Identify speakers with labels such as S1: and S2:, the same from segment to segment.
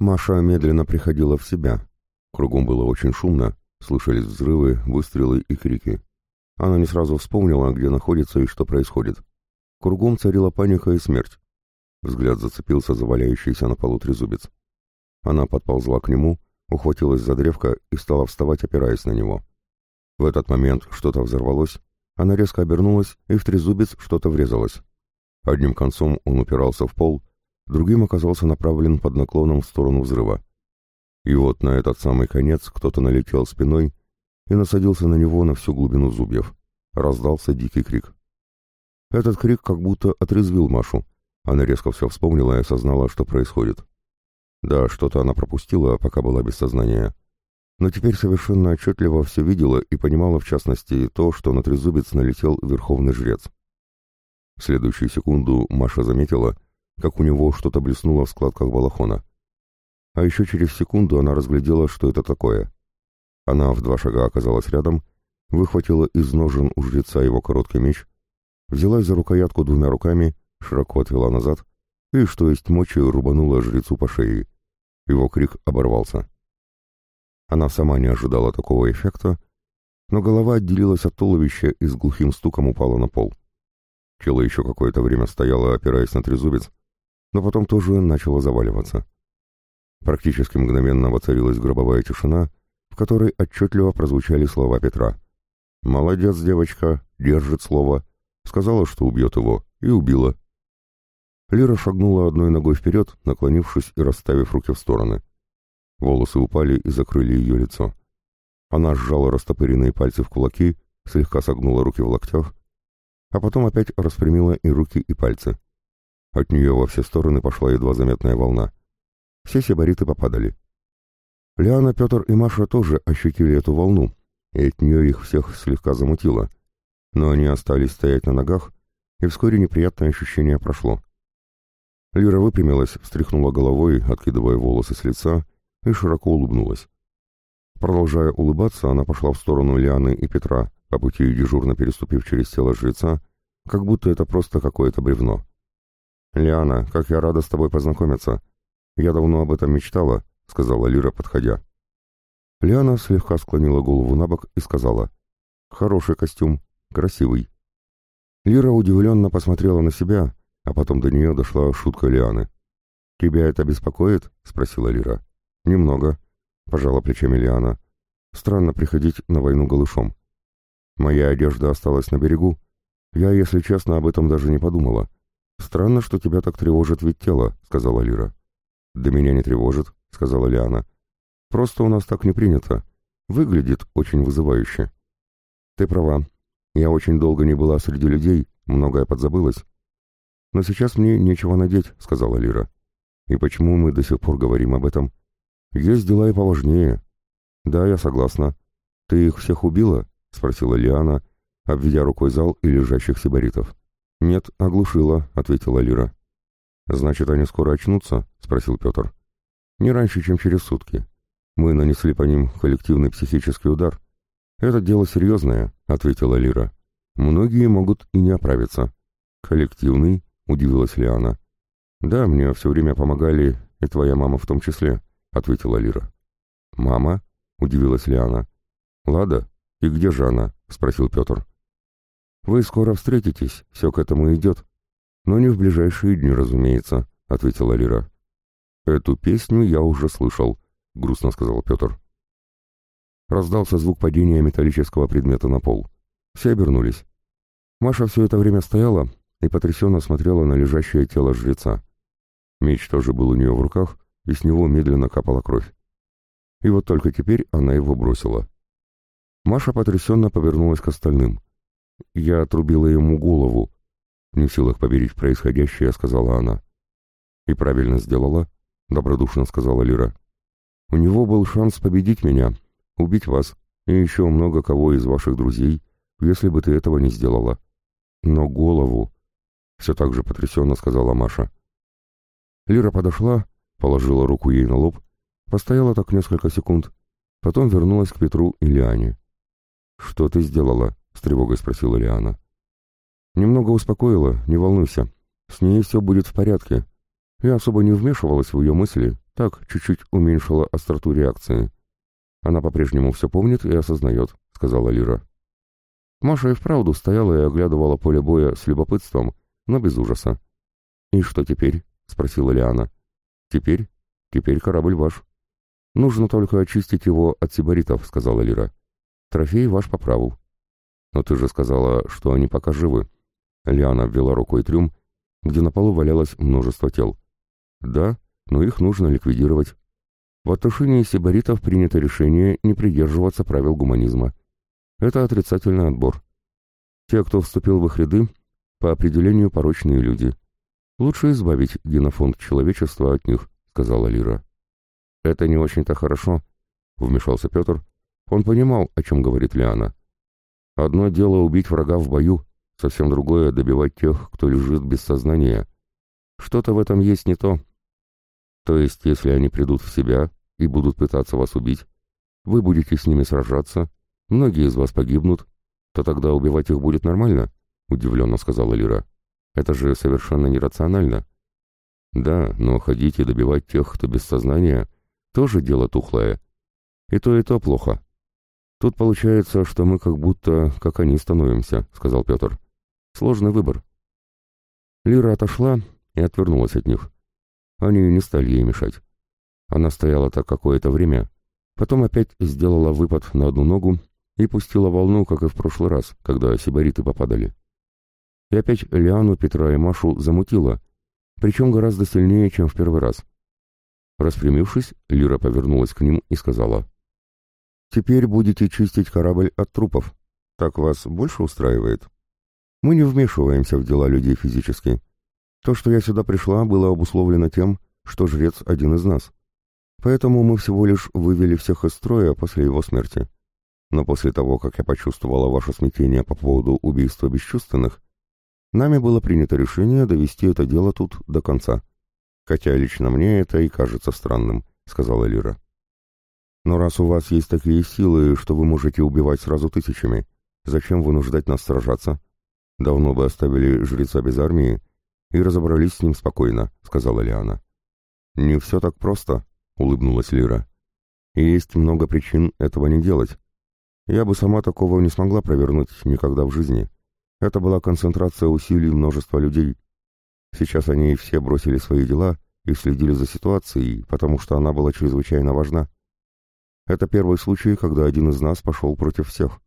S1: Маша медленно приходила в себя. Кругом было очень шумно, слышались взрывы, выстрелы и крики. Она не сразу вспомнила, где находится и что происходит. Кругом царила паника и смерть. Взгляд зацепился за валяющийся на полу трезубец. Она подползла к нему, ухватилась за древко и стала вставать, опираясь на него. В этот момент что-то взорвалось, она резко обернулась, и в трезубец что-то врезалось. Одним концом он упирался в пол, другим оказался направлен под наклоном в сторону взрыва. И вот на этот самый конец кто-то налетел спиной и насадился на него на всю глубину зубьев. Раздался дикий крик. Этот крик как будто отрезвил Машу. Она резко все вспомнила и осознала, что происходит. Да, что-то она пропустила, пока была без сознания. Но теперь совершенно отчетливо все видела и понимала в частности то, что на трезубец налетел верховный жрец. В следующую секунду Маша заметила, как у него что-то блеснуло в складках балахона. А еще через секунду она разглядела, что это такое. Она в два шага оказалась рядом, выхватила из ножен у жреца его короткий меч, взялась за рукоятку двумя руками, широко отвела назад и, что есть мочи, рубанула жрецу по шее. Его крик оборвался. Она сама не ожидала такого эффекта, но голова отделилась от туловища и с глухим стуком упала на пол. Тело еще какое-то время стояло, опираясь на трезубец, но потом тоже начало заваливаться. Практически мгновенно воцарилась гробовая тишина, в которой отчетливо прозвучали слова Петра. «Молодец, девочка, держит слово», сказала, что убьет его, и убила. Лира шагнула одной ногой вперед, наклонившись и расставив руки в стороны. Волосы упали и закрыли ее лицо. Она сжала растопыренные пальцы в кулаки, слегка согнула руки в локтях, а потом опять распрямила и руки, и пальцы. От нее во все стороны пошла едва заметная волна. Все сибариты попадали. Лиана, Петр и Маша тоже ощутили эту волну, и от нее их всех слегка замутило. Но они остались стоять на ногах, и вскоре неприятное ощущение прошло. Лира выпрямилась, встряхнула головой, откидывая волосы с лица, и широко улыбнулась. Продолжая улыбаться, она пошла в сторону Лианы и Петра, по пути дежурно переступив через тело жреца, как будто это просто какое-то бревно. «Лиана, как я рада с тобой познакомиться. Я давно об этом мечтала», — сказала Лира, подходя. Лиана слегка склонила голову на бок и сказала, «Хороший костюм, красивый». Лира удивленно посмотрела на себя, а потом до нее дошла шутка Лианы. «Тебя это беспокоит?» — спросила Лира. «Немного», — пожала плечами Лиана. «Странно приходить на войну голышом. Моя одежда осталась на берегу. Я, если честно, об этом даже не подумала. Странно, что тебя так тревожит вид тела», — сказала Лира. «Да меня не тревожит», — сказала Лиана. «Просто у нас так не принято. Выглядит очень вызывающе». «Ты права. Я очень долго не была среди людей, многое подзабылось. «Но сейчас мне нечего надеть», — сказала Лира. «И почему мы до сих пор говорим об этом? Есть дела и поважнее». «Да, я согласна. Ты их всех убила?» — спросила Лиана, обведя рукой зал и лежащих сибаритов. «Нет, оглушила», — ответила Лира. «Значит, они скоро очнутся?» — спросил Петр. «Не раньше, чем через сутки. Мы нанесли по ним коллективный психический удар. Это дело серьезное», — ответила Лира. «Многие могут и не оправиться». «Коллективный?» удивилась Лиана. «Да, мне все время помогали, и твоя мама в том числе», — ответила Лира. «Мама?» — удивилась Лиана. «Лада? И где же она?» — спросил Петр. «Вы скоро встретитесь, все к этому идет. Но не в ближайшие дни, разумеется», — ответила Лира. «Эту песню я уже слышал», — грустно сказал Петр. Раздался звук падения металлического предмета на пол. Все обернулись. Маша все это время стояла, и потрясенно смотрела на лежащее тело жреца. Меч тоже был у нее в руках, и с него медленно капала кровь. И вот только теперь она его бросила. Маша потрясенно повернулась к остальным. «Я отрубила ему голову», — не в силах поверить в происходящее, сказала она. «И правильно сделала», — добродушно сказала Лира. «У него был шанс победить меня, убить вас и еще много кого из ваших друзей, если бы ты этого не сделала. Но голову...» все так же потрясенно сказала Маша. Лира подошла, положила руку ей на лоб, постояла так несколько секунд, потом вернулась к Петру и Лиане. «Что ты сделала?» — с тревогой спросила Лиана. «Немного успокоила, не волнуйся. С ней все будет в порядке. Я особо не вмешивалась в ее мысли, Так, чуть-чуть уменьшила остроту реакции. Она по-прежнему все помнит и осознает, сказала Лира. Маша и вправду стояла и оглядывала поле боя с любопытством, но без ужаса. «И что теперь?» — спросила Лиана. «Теперь? Теперь корабль ваш. Нужно только очистить его от сибаритов», — сказала Лира. «Трофей ваш по праву». «Но ты же сказала, что они пока живы». Лиана ввела рукой трюм, где на полу валялось множество тел. «Да, но их нужно ликвидировать. В отношении сибаритов принято решение не придерживаться правил гуманизма. Это отрицательный отбор. Те, кто вступил в их ряды, по определению порочные люди. Лучше избавить генофонд человечества от них, сказала Лира. Это не очень-то хорошо, вмешался Петр. Он понимал, о чем говорит Лиана. Одно дело убить врага в бою, совсем другое — добивать тех, кто лежит без сознания. Что-то в этом есть не то. То есть, если они придут в себя и будут пытаться вас убить, вы будете с ними сражаться, Многие из вас погибнут, то тогда убивать их будет нормально, удивленно сказала Лира. Это же совершенно нерационально. Да, но ходить и добивать тех, кто без сознания, тоже дело тухлое. И то, и то плохо. Тут получается, что мы как будто как они становимся, сказал Петр. Сложный выбор. Лира отошла и отвернулась от них. Они не стали ей мешать. Она стояла так какое-то время, потом опять сделала выпад на одну ногу и пустила волну, как и в прошлый раз, когда сибариты попадали. И опять Лиану, Петра и Машу замутило, причем гораздо сильнее, чем в первый раз. Распрямившись, Лира повернулась к ним и сказала, «Теперь будете чистить корабль от трупов. Так вас больше устраивает? Мы не вмешиваемся в дела людей физически. То, что я сюда пришла, было обусловлено тем, что жрец один из нас. Поэтому мы всего лишь вывели всех из строя после его смерти. Но после того, как я почувствовала ваше смятение по поводу убийства бесчувственных, нами было принято решение довести это дело тут до конца. Хотя лично мне это и кажется странным, сказала Лира. Но раз у вас есть такие силы, что вы можете убивать сразу тысячами, зачем вынуждать нас сражаться? Давно бы оставили жреца без армии и разобрались с ним спокойно, сказала Лиана. Не все так просто, улыбнулась Лира. Есть много причин этого не делать. Я бы сама такого не смогла провернуть никогда в жизни. Это была концентрация усилий множества людей. Сейчас они все бросили свои дела и следили за ситуацией, потому что она была чрезвычайно важна. Это первый случай, когда один из нас пошел против всех.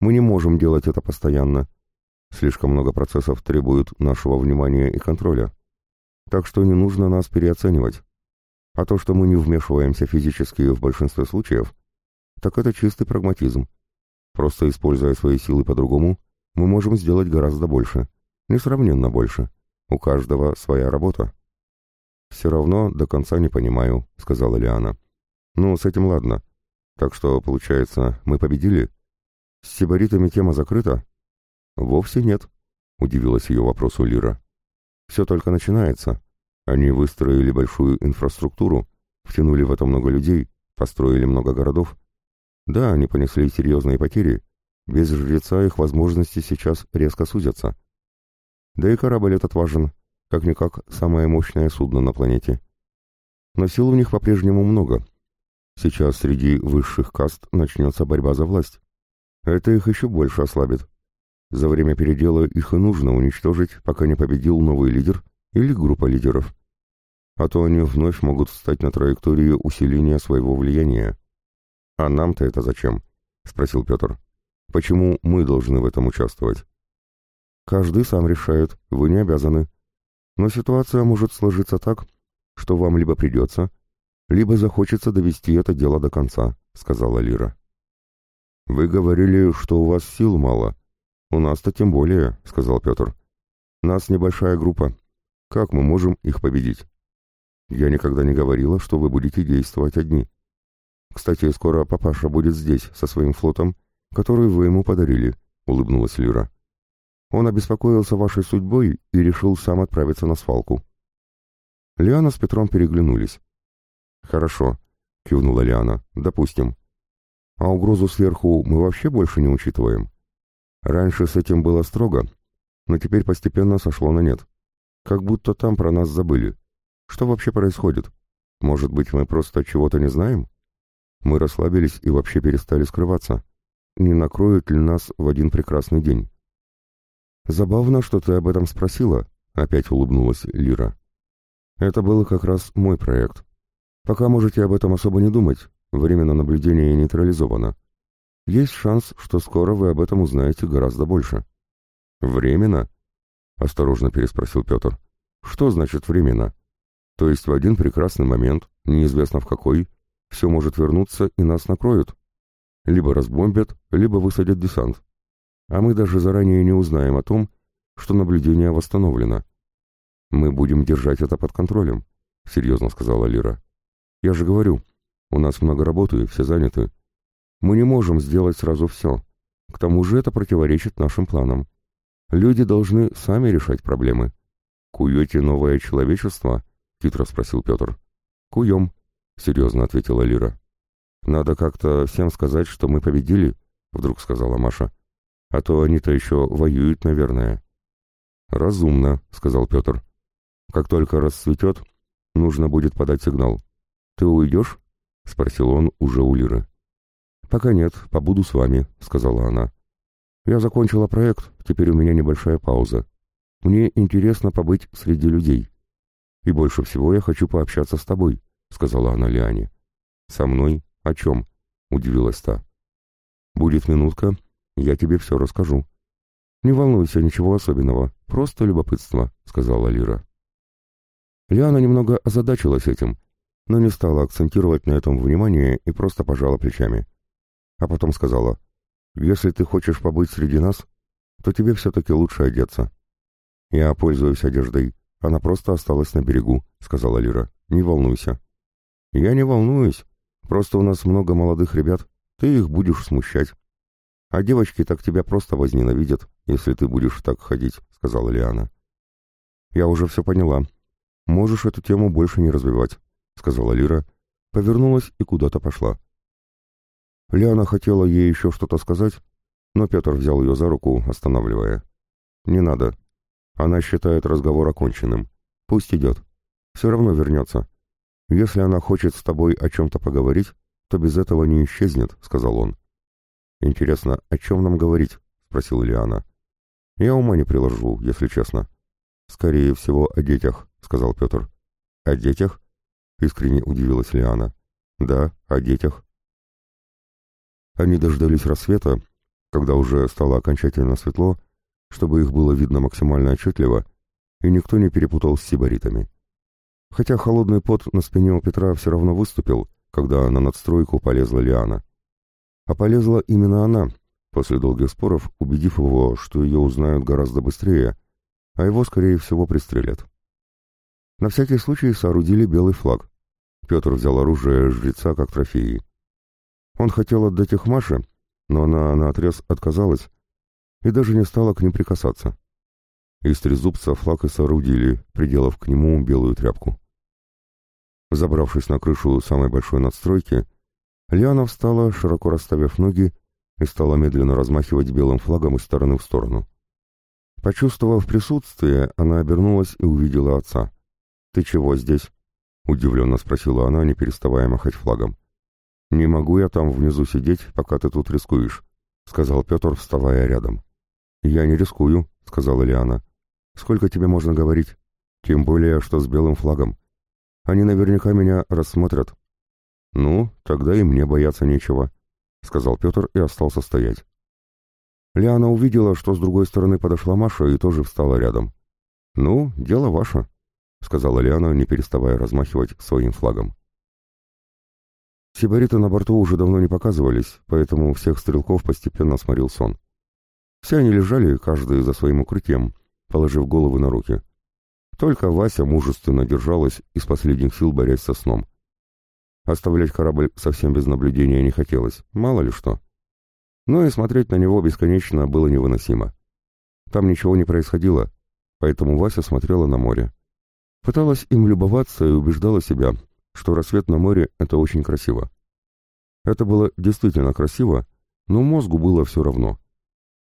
S1: Мы не можем делать это постоянно. Слишком много процессов требуют нашего внимания и контроля. Так что не нужно нас переоценивать. А то, что мы не вмешиваемся физически в большинстве случаев, так это чистый прагматизм. Просто используя свои силы по-другому, мы можем сделать гораздо больше. Несравненно больше. У каждого своя работа. «Все равно до конца не понимаю», — сказала Лиана. «Ну, с этим ладно. Так что, получается, мы победили? С сибаритами тема закрыта?» «Вовсе нет», — удивилась ее вопросу Лира. «Все только начинается. Они выстроили большую инфраструктуру, втянули в это много людей, построили много городов, да, они понесли серьезные потери. Без жреца их возможности сейчас резко сузятся. Да и корабль этот важен, как-никак самое мощное судно на планете. Но сил у них по-прежнему много. Сейчас среди высших каст начнется борьба за власть. Это их еще больше ослабит. За время передела их и нужно уничтожить, пока не победил новый лидер или группа лидеров. А то они вновь могут встать на траекторию усиления своего влияния. «А нам-то это зачем?» — спросил Петр. «Почему мы должны в этом участвовать?» «Каждый сам решает, вы не обязаны. Но ситуация может сложиться так, что вам либо придется, либо захочется довести это дело до конца», — сказала Лира. «Вы говорили, что у вас сил мало. У нас-то тем более», — сказал Петр. «Нас небольшая группа. Как мы можем их победить?» «Я никогда не говорила, что вы будете действовать одни. «Кстати, скоро папаша будет здесь, со своим флотом, который вы ему подарили», — улыбнулась Лира. «Он обеспокоился вашей судьбой и решил сам отправиться на свалку». Лиана с Петром переглянулись. «Хорошо», — кивнула Лиана, — «допустим. А угрозу сверху мы вообще больше не учитываем. Раньше с этим было строго, но теперь постепенно сошло на нет. Как будто там про нас забыли. Что вообще происходит? Может быть, мы просто чего-то не знаем? Мы расслабились и вообще перестали скрываться. Не накроют ли нас в один прекрасный день? Забавно, что ты об этом спросила, опять улыбнулась Лира. Это был как раз мой проект. Пока можете об этом особо не думать, время наблюдения нейтрализовано. Есть шанс, что скоро вы об этом узнаете гораздо больше. Временно? Осторожно переспросил Петр. Что значит временно? То есть в один прекрасный момент, неизвестно в какой, все может вернуться и нас накроют. Либо разбомбят, либо высадят десант. А мы даже заранее не узнаем о том, что наблюдение восстановлено. Мы будем держать это под контролем, серьезно сказала Лира. Я же говорю, у нас много работы, все заняты. Мы не можем сделать сразу все. К тому же это противоречит нашим планам. Люди должны сами решать проблемы. «Куете новое человечество?» — хитро спросил Петр. «Куем», — серьезно ответила Лира. «Надо как-то всем сказать, что мы победили», — вдруг сказала Маша. «А то они-то еще воюют, наверное». «Разумно», — сказал Петр. «Как только расцветет, нужно будет подать сигнал. Ты уйдешь?» — спросил он уже у Лиры. «Пока нет, побуду с вами», — сказала она. «Я закончила проект, теперь у меня небольшая пауза. Мне интересно побыть среди людей. И больше всего я хочу пообщаться с тобой», — сказала она Лиане. «Со мной? О чем?» — удивилась та. «Будет минутка, я тебе все расскажу». «Не волнуйся, ничего особенного, просто любопытство», — сказала Лира. Лиана немного озадачилась этим, но не стала акцентировать на этом внимание и просто пожала плечами а потом сказала, «Если ты хочешь побыть среди нас, то тебе все-таки лучше одеться». «Я пользуюсь одеждой, она просто осталась на берегу», — сказала Лира. «Не волнуйся». «Я не волнуюсь, просто у нас много молодых ребят, ты их будешь смущать». «А девочки так тебя просто возненавидят, если ты будешь так ходить», — сказала Лиана. «Я уже все поняла. Можешь эту тему больше не развивать», — сказала Лира, повернулась и куда-то пошла. Лиана хотела ей еще что-то сказать, но Петр взял ее за руку, останавливая. «Не надо. Она считает разговор оконченным. Пусть идет. Все равно вернется. Если она хочет с тобой о чем-то поговорить, то без этого не исчезнет», — сказал он. «Интересно, о чем нам говорить?» — спросила Лиана. «Я ума не приложу, если честно». «Скорее всего, о детях», — сказал Петр. «О детях?» — искренне удивилась Лиана. «Да, о детях», они дождались рассвета, когда уже стало окончательно светло, чтобы их было видно максимально отчетливо, и никто не перепутал с сибаритами. Хотя холодный пот на спине у Петра все равно выступил, когда на надстройку полезла Лиана. А полезла именно она, после долгих споров, убедив его, что ее узнают гораздо быстрее, а его, скорее всего, пристрелят. На всякий случай соорудили белый флаг. Петр взял оружие жреца как трофеи. Он хотел отдать их Маше, но она наотрез отказалась и даже не стала к ним прикасаться. Из трезубца флаг и соорудили, приделав к нему белую тряпку. Забравшись на крышу самой большой надстройки, Лиана встала, широко расставив ноги, и стала медленно размахивать белым флагом из стороны в сторону. Почувствовав присутствие, она обернулась и увидела отца. «Ты чего здесь?» — удивленно спросила она, не переставая махать флагом. «Не могу я там внизу сидеть, пока ты тут рискуешь», — сказал Петр, вставая рядом. «Я не рискую», — сказала Лиана. «Сколько тебе можно говорить? Тем более, что с белым флагом. Они наверняка меня рассмотрят». «Ну, тогда и мне бояться нечего», — сказал Петр и остался стоять. Лиана увидела, что с другой стороны подошла Маша и тоже встала рядом. «Ну, дело ваше», — сказала Лиана, не переставая размахивать своим флагом. Сибариты на борту уже давно не показывались, поэтому всех стрелков постепенно сморил сон. Все они лежали, каждый за своим укрытием, положив головы на руки. Только Вася мужественно держалась из последних сил борясь со сном. Оставлять корабль совсем без наблюдения не хотелось, мало ли что. Но и смотреть на него бесконечно было невыносимо. Там ничего не происходило, поэтому Вася смотрела на море. Пыталась им любоваться и убеждала себя, что рассвет на море — это очень красиво. Это было действительно красиво, но мозгу было все равно.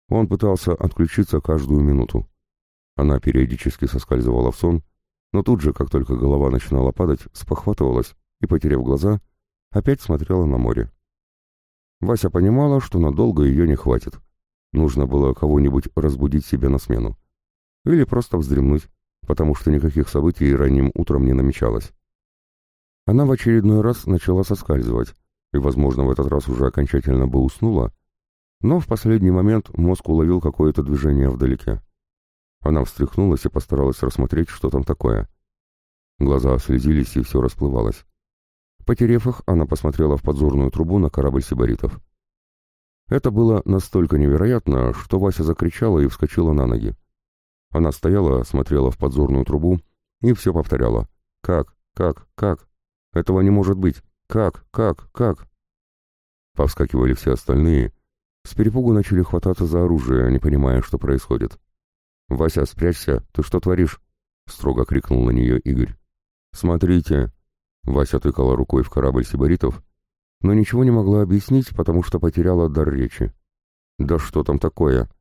S1: Он пытался отключиться каждую минуту. Она периодически соскальзывала в сон, но тут же, как только голова начинала падать, спохватывалась и, потеряв глаза, опять смотрела на море. Вася понимала, что надолго ее не хватит. Нужно было кого-нибудь разбудить себе на смену. Или просто вздремнуть, потому что никаких событий ранним утром не намечалось. Она в очередной раз начала соскальзывать, и, возможно, в этот раз уже окончательно бы уснула, но в последний момент мозг уловил какое-то движение вдалеке. Она встряхнулась и постаралась рассмотреть, что там такое. Глаза слезились, и все расплывалось. Потерев их, она посмотрела в подзорную трубу на корабль сибаритов. Это было настолько невероятно, что Вася закричала и вскочила на ноги. Она стояла, смотрела в подзорную трубу и все повторяла. «Как? Как? Как? Этого не может быть! Как? Как? Как?» Повскакивали все остальные. С перепугу начали хвататься за оружие, не понимая, что происходит. «Вася, спрячься! Ты что творишь?» — строго крикнул на нее Игорь. «Смотрите!» — Вася тыкала рукой в корабль сибаритов, но ничего не могла объяснить, потому что потеряла дар речи. «Да что там такое?» —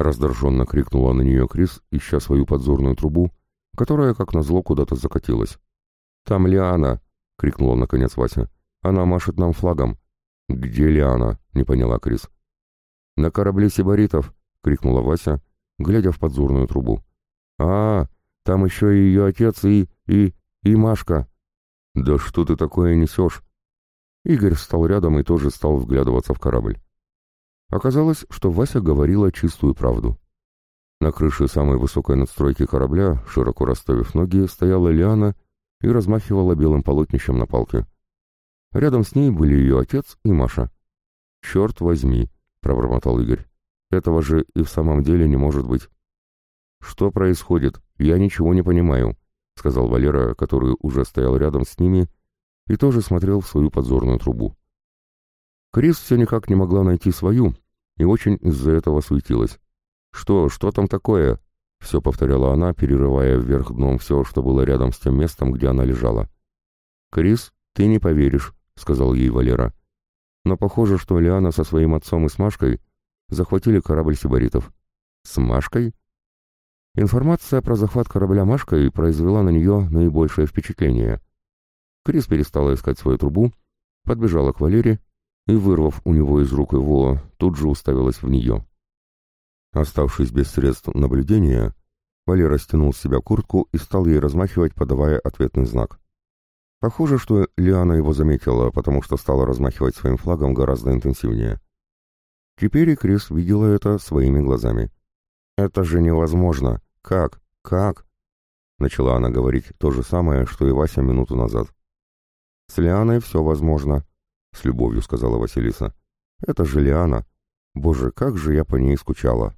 S1: раздраженно крикнула на нее Крис, ища свою подзорную трубу, которая, как назло, куда-то закатилась. «Там Лиана!» — крикнула наконец Вася. «Она машет нам флагом». «Где Лиана?» — не поняла Крис. «На корабле сибаритов!» — крикнула Вася, глядя в подзорную трубу. «А, там еще и ее отец и... и... и Машка!» «Да что ты такое несешь?» Игорь встал рядом и тоже стал вглядываться в корабль. Оказалось, что Вася говорила чистую правду. На крыше самой высокой надстройки корабля, широко расставив ноги, стояла Лиана и размахивала белым полотнищем на палке. Рядом с ней были ее отец и Маша. «Черт возьми!» — пробормотал Игорь. Этого же и в самом деле не может быть. «Что происходит? Я ничего не понимаю», — сказал Валера, который уже стоял рядом с ними и тоже смотрел в свою подзорную трубу. Крис все никак не могла найти свою и очень из-за этого суетилась. «Что, что там такое?» — все повторяла она, перерывая вверх дном все, что было рядом с тем местом, где она лежала. «Крис, ты не поверишь», — сказал ей Валера. «Но похоже, что Лиана со своим отцом и с Машкой захватили корабль сибаритов. С Машкой? Информация про захват корабля Машкой произвела на нее наибольшее впечатление. Крис перестала искать свою трубу, подбежала к Валере и, вырвав у него из рук его, тут же уставилась в нее. Оставшись без средств наблюдения, Валера стянул с себя куртку и стал ей размахивать, подавая ответный знак. Похоже, что Лиана его заметила, потому что стала размахивать своим флагом гораздо интенсивнее. Теперь и Крис видела это своими глазами. «Это же невозможно! Как? Как?» Начала она говорить то же самое, что и Вася минуту назад. «С Лианой все возможно», — с любовью сказала Василиса. «Это же Лиана. Боже, как же я по ней скучала!»